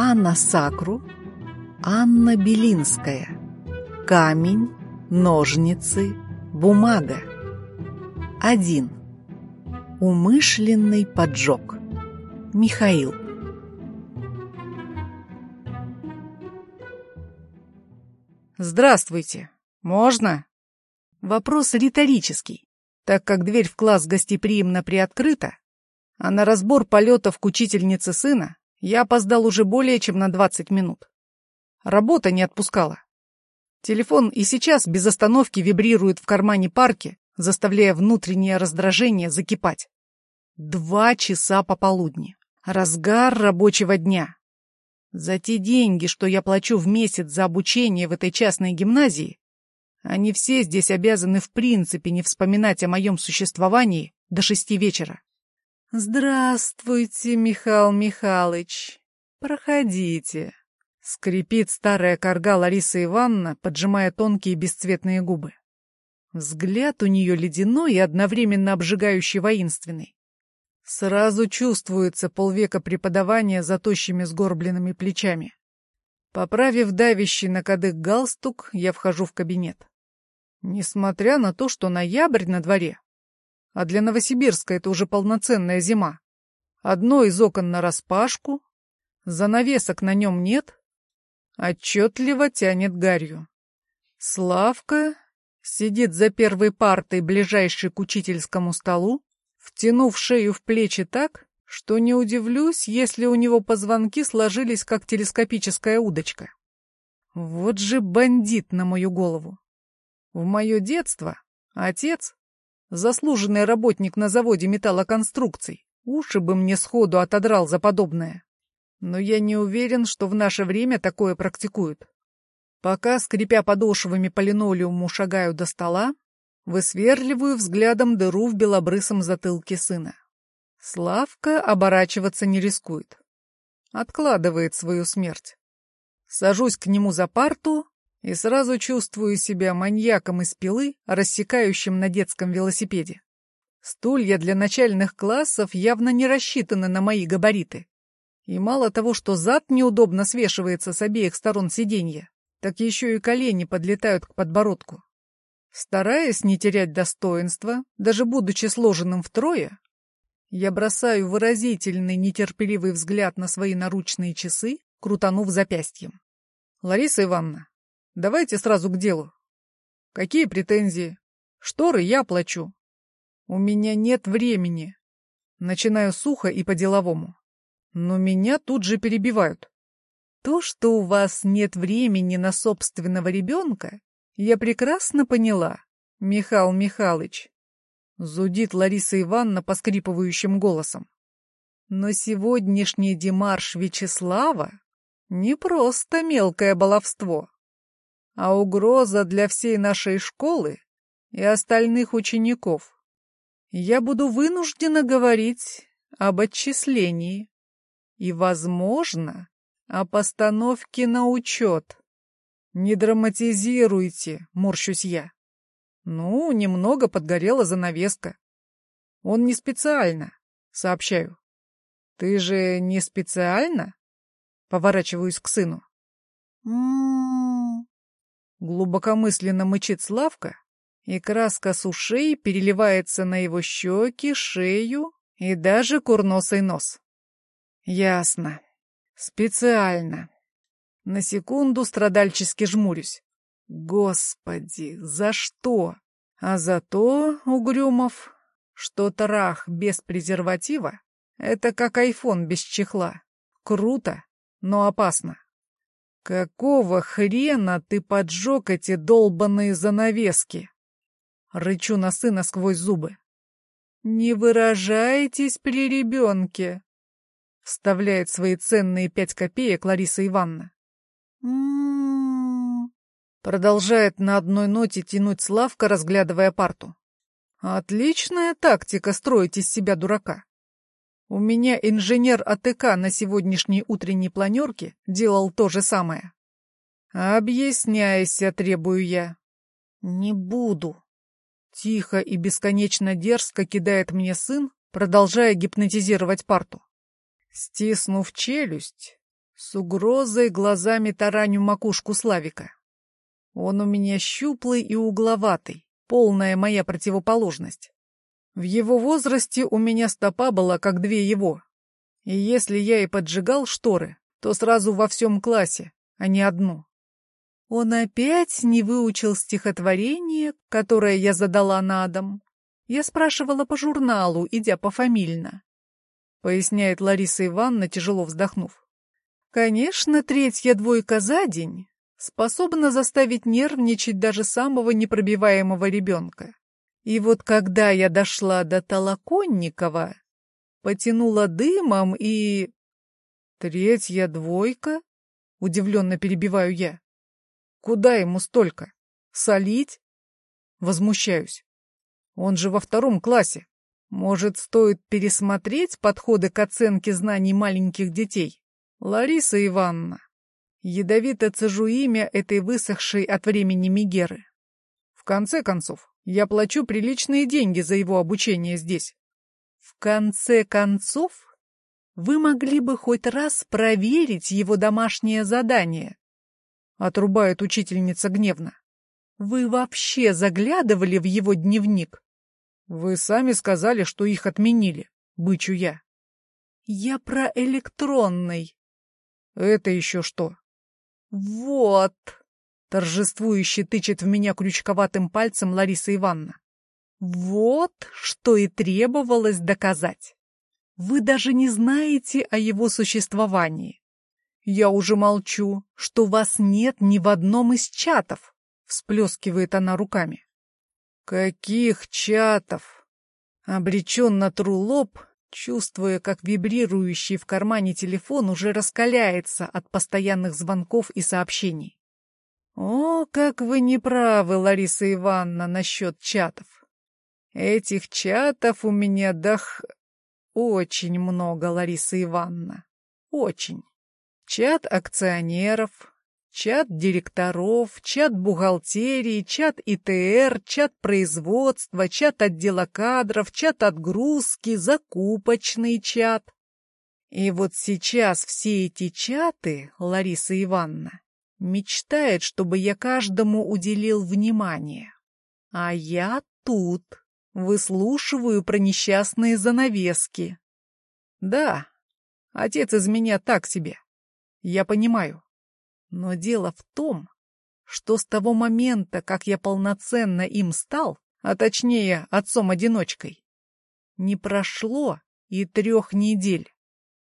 Анна Сакру, Анна Белинская. Камень, ножницы, бумага. 1. Умышленный поджог. Михаил. «Здравствуйте! Можно?» Вопрос риторический, так как дверь в класс гостеприимно приоткрыта, а на разбор полетов к учительнице сына я опоздал уже более чем на 20 минут. Работа не отпускала. Телефон и сейчас без остановки вибрирует в кармане парки, заставляя внутреннее раздражение закипать. Два часа пополудни. Разгар рабочего дня. За те деньги, что я плачу в месяц за обучение в этой частной гимназии, они все здесь обязаны в принципе не вспоминать о моем существовании до шести вечера. «Здравствуйте, Михаил Михайлович. Проходите», — скрипит старая корга Лариса Ивановна, поджимая тонкие бесцветные губы. Взгляд у нее ледяной и одновременно обжигающий воинственный. Сразу чувствуется полвека преподавания за тощими сгорбленными плечами. Поправив давящий на кадык галстук, я вхожу в кабинет. Несмотря на то, что ноябрь на дворе, а для Новосибирска это уже полноценная зима. Одно из окон нараспашку, занавесок на нем нет, отчетливо тянет гарью. Славка сидит за первой партой, ближайшей к учительскому столу, втянув шею в плечи так, что не удивлюсь, если у него позвонки сложились, как телескопическая удочка. Вот же бандит на мою голову. В мое детство отец, заслуженный работник на заводе металлоконструкций, уши бы мне сходу отодрал за подобное. Но я не уверен, что в наше время такое практикуют. Пока, скрипя подошвами по линолеуму, шагаю до стола, Высверливаю взглядом дыру в белобрысом затылке сына. Славка оборачиваться не рискует. Откладывает свою смерть. Сажусь к нему за парту и сразу чувствую себя маньяком из пилы, рассекающим на детском велосипеде. Стулья для начальных классов явно не рассчитаны на мои габариты. И мало того, что зад неудобно свешивается с обеих сторон сиденья, так еще и колени подлетают к подбородку. Стараясь не терять достоинства, даже будучи сложенным втрое, я бросаю выразительный, нетерпеливый взгляд на свои наручные часы, крутанув запястьем. «Лариса Ивановна, давайте сразу к делу. Какие претензии? Шторы я плачу. У меня нет времени». Начинаю сухо и по-деловому. Но меня тут же перебивают. То, что у вас нет времени на собственного ребенка, я прекрасно поняла, Михаил Михайлович. Зудит Лариса Ивановна поскрипывающим голосом. Но сегодняшний демарш Вячеслава не просто мелкое баловство, а угроза для всей нашей школы и остальных учеников. Я буду вынуждена говорить об отчислении и, возможно, о постановке на учет. «Не драматизируйте», — морщусь я. «Ну, немного подгорела занавеска. Он не специально», — сообщаю. «Ты же не специально?» Поворачиваюсь к сыну. «М-м-м», глубокомысленно мычит Славка, и краска с ушей переливается на его щеки, шею и даже курносый нос. «Ясно. Специально. На секунду страдальчески жмурюсь. Господи, за что? А за то, Угрюмов, что трах без презерватива — это как айфон без чехла. Круто, но опасно. Какого хрена ты поджег эти долбаные занавески? Рычу на сына сквозь зубы. Не выражайтесь при ребенке, вставляет свои ценные пять копеек Лариса Ивановна. Продолжает на одной ноте тянуть Славка, разглядывая парту. Отличная тактика строить из себя дурака. У меня инженер АТК на сегодняшней утренней планерке делал то же самое. Объясняйся, требую я. Не буду. Тихо и бесконечно дерзко кидает мне сын, продолжая гипнотизировать парту. Стиснув челюсть, С угрозой глазами тараню макушку Славика. Он у меня щуплый и угловатый, полная моя противоположность. В его возрасте у меня стопа была, как две его. И если я и поджигал шторы, то сразу во всем классе, а не одну. Он опять не выучил стихотворение, которое я задала на дом. Я спрашивала по журналу, идя пофамильно. Поясняет Лариса Ивановна, тяжело вздохнув. Конечно, третья двойка за день способна заставить нервничать даже самого непробиваемого ребенка. И вот когда я дошла до Толоконникова, потянула дымом и... Третья двойка? Удивленно перебиваю я. Куда ему столько? Солить? Возмущаюсь. Он же во втором классе. Может, стоит пересмотреть подходы к оценке знаний маленьких детей? Лариса Ивановна. Ядовито цежу имя этой высохшей от времени Мегеры. В конце концов, я плачу приличные деньги за его обучение здесь. В конце концов, вы могли бы хоть раз проверить его домашнее задание. Отрубает учительница гневно. Вы вообще заглядывали в его дневник? Вы сами сказали, что их отменили, бычу я. Я про электронный. Это еще что? Вот. Торжествующе тычет в меня крючковатым пальцем Лариса Ивановна. Вот что и требовалось доказать. Вы даже не знаете о его существовании. Я уже молчу, что вас нет ни в одном из чатов, всплескивает она руками. Каких чатов? Обреченно тру лоб, чувствуя, как вибрирующий в кармане телефон уже раскаляется от постоянных звонков и сообщений. О, как вы не правы, Лариса Ивановна, насчет чатов. Этих чатов у меня дах... Очень много, Лариса Ивановна. Очень. Чат акционеров, чат директоров, чат бухгалтерии, чат ИТР, чат производства, чат отдела кадров, чат отгрузки, закупочный чат. И вот сейчас все эти чаты, Лариса Ивановна, Мечтает, чтобы я каждому уделил внимание. А я тут, выслушиваю про несчастные занавески. Да, отец из меня так себе. Я понимаю. Но дело в том, что с того момента, как я полноценно им стал, а точнее отцом-одиночкой, не прошло и трех недель.